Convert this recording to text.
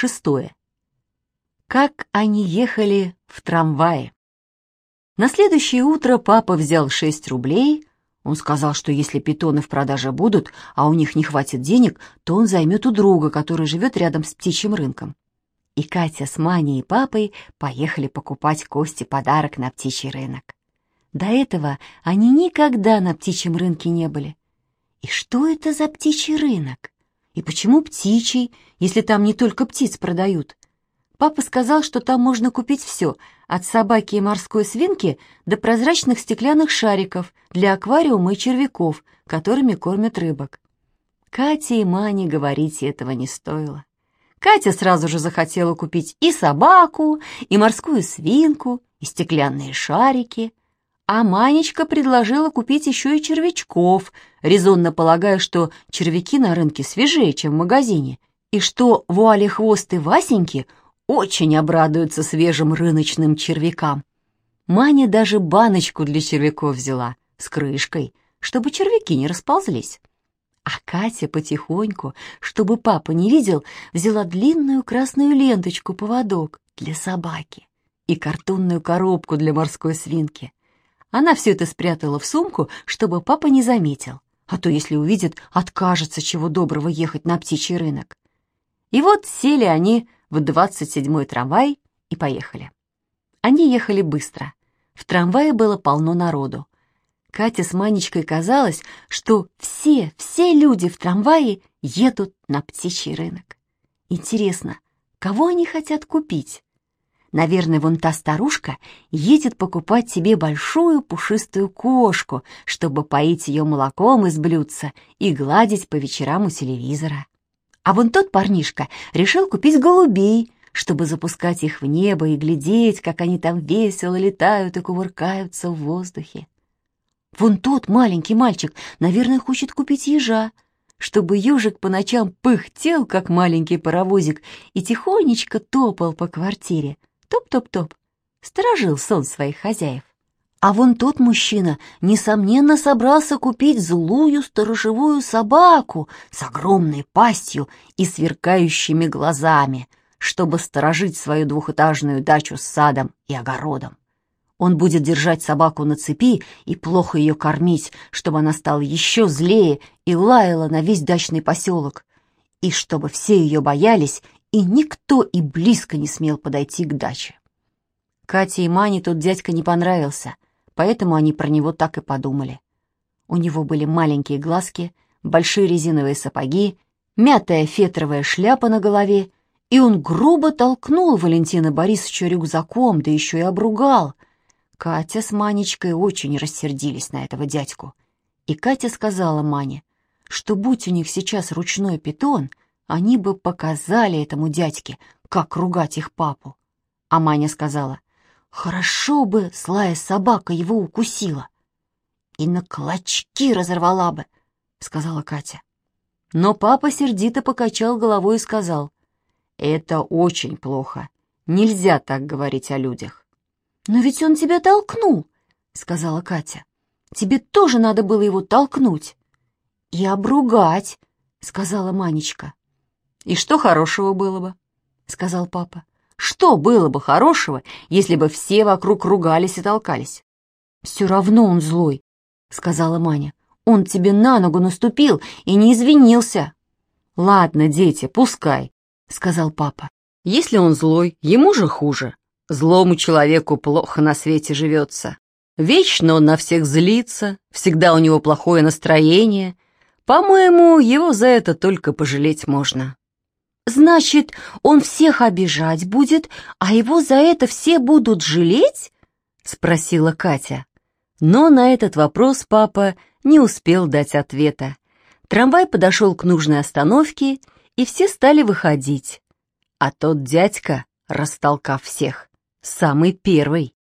Шестое. Как они ехали в трамвае. На следующее утро папа взял шесть рублей. Он сказал, что если питоны в продаже будут, а у них не хватит денег, то он займет у друга, который живет рядом с птичьим рынком. И Катя с Маней и папой поехали покупать Косте подарок на птичий рынок. До этого они никогда на птичьем рынке не были. И что это за птичий рынок? И почему птичий, если там не только птиц продают? Папа сказал, что там можно купить все, от собаки и морской свинки до прозрачных стеклянных шариков для аквариума и червяков, которыми кормят рыбок. Кате и Мане говорить этого не стоило. Катя сразу же захотела купить и собаку, и морскую свинку, и стеклянные шарики, а Манечка предложила купить еще и червячков, резонно полагая, что червяки на рынке свежее, чем в магазине, и что вуали-хвосты Васеньки очень обрадуются свежим рыночным червякам. Маня даже баночку для червяков взяла с крышкой, чтобы червяки не расползлись. А Катя потихоньку, чтобы папа не видел, взяла длинную красную ленточку-поводок для собаки и картонную коробку для морской свинки. Она все это спрятала в сумку, чтобы папа не заметил, а то, если увидит, откажется чего доброго ехать на птичий рынок. И вот сели они в двадцать седьмой трамвай и поехали. Они ехали быстро. В трамвае было полно народу. Кате с Манечкой казалось, что все, все люди в трамвае едут на птичий рынок. Интересно, кого они хотят купить? Наверное, вон та старушка едет покупать себе большую пушистую кошку, чтобы поить ее молоком из блюдца и гладить по вечерам у телевизора. А вон тот парнишка решил купить голубей, чтобы запускать их в небо и глядеть, как они там весело летают и кувыркаются в воздухе. Вон тот маленький мальчик, наверное, хочет купить ежа, чтобы ежик по ночам пыхтел, как маленький паровозик, и тихонечко топал по квартире, Топ-топ-топ. Сторожил сон своих хозяев. А вон тот мужчина, несомненно, собрался купить злую сторожевую собаку с огромной пастью и сверкающими глазами, чтобы сторожить свою двухэтажную дачу с садом и огородом. Он будет держать собаку на цепи и плохо ее кормить, чтобы она стала еще злее и лаяла на весь дачный поселок, и чтобы все ее боялись и никто и близко не смел подойти к даче. Кате и Мане тот дядька не понравился, поэтому они про него так и подумали. У него были маленькие глазки, большие резиновые сапоги, мятая фетровая шляпа на голове, и он грубо толкнул Валентина Борисовича рюкзаком, да еще и обругал. Катя с Манечкой очень рассердились на этого дядьку. И Катя сказала Мане, что будь у них сейчас ручной питон — они бы показали этому дядьке, как ругать их папу. А Маня сказала, хорошо бы злая собака его укусила. И на клочки разорвала бы, сказала Катя. Но папа сердито покачал головой и сказал, это очень плохо, нельзя так говорить о людях. Но ведь он тебя толкнул, сказала Катя. Тебе тоже надо было его толкнуть. И обругать, сказала Манечка. «И что хорошего было бы?» — сказал папа. «Что было бы хорошего, если бы все вокруг ругались и толкались?» «Все равно он злой», — сказала Маня. «Он тебе на ногу наступил и не извинился». «Ладно, дети, пускай», — сказал папа. «Если он злой, ему же хуже. Злому человеку плохо на свете живется. Вечно он на всех злится, всегда у него плохое настроение. По-моему, его за это только пожалеть можно». Значит, он всех обижать будет, а его за это все будут жалеть? Спросила Катя. Но на этот вопрос папа не успел дать ответа. Трамвай подошел к нужной остановке, и все стали выходить. А тот дядька, растолкав всех, самый первый,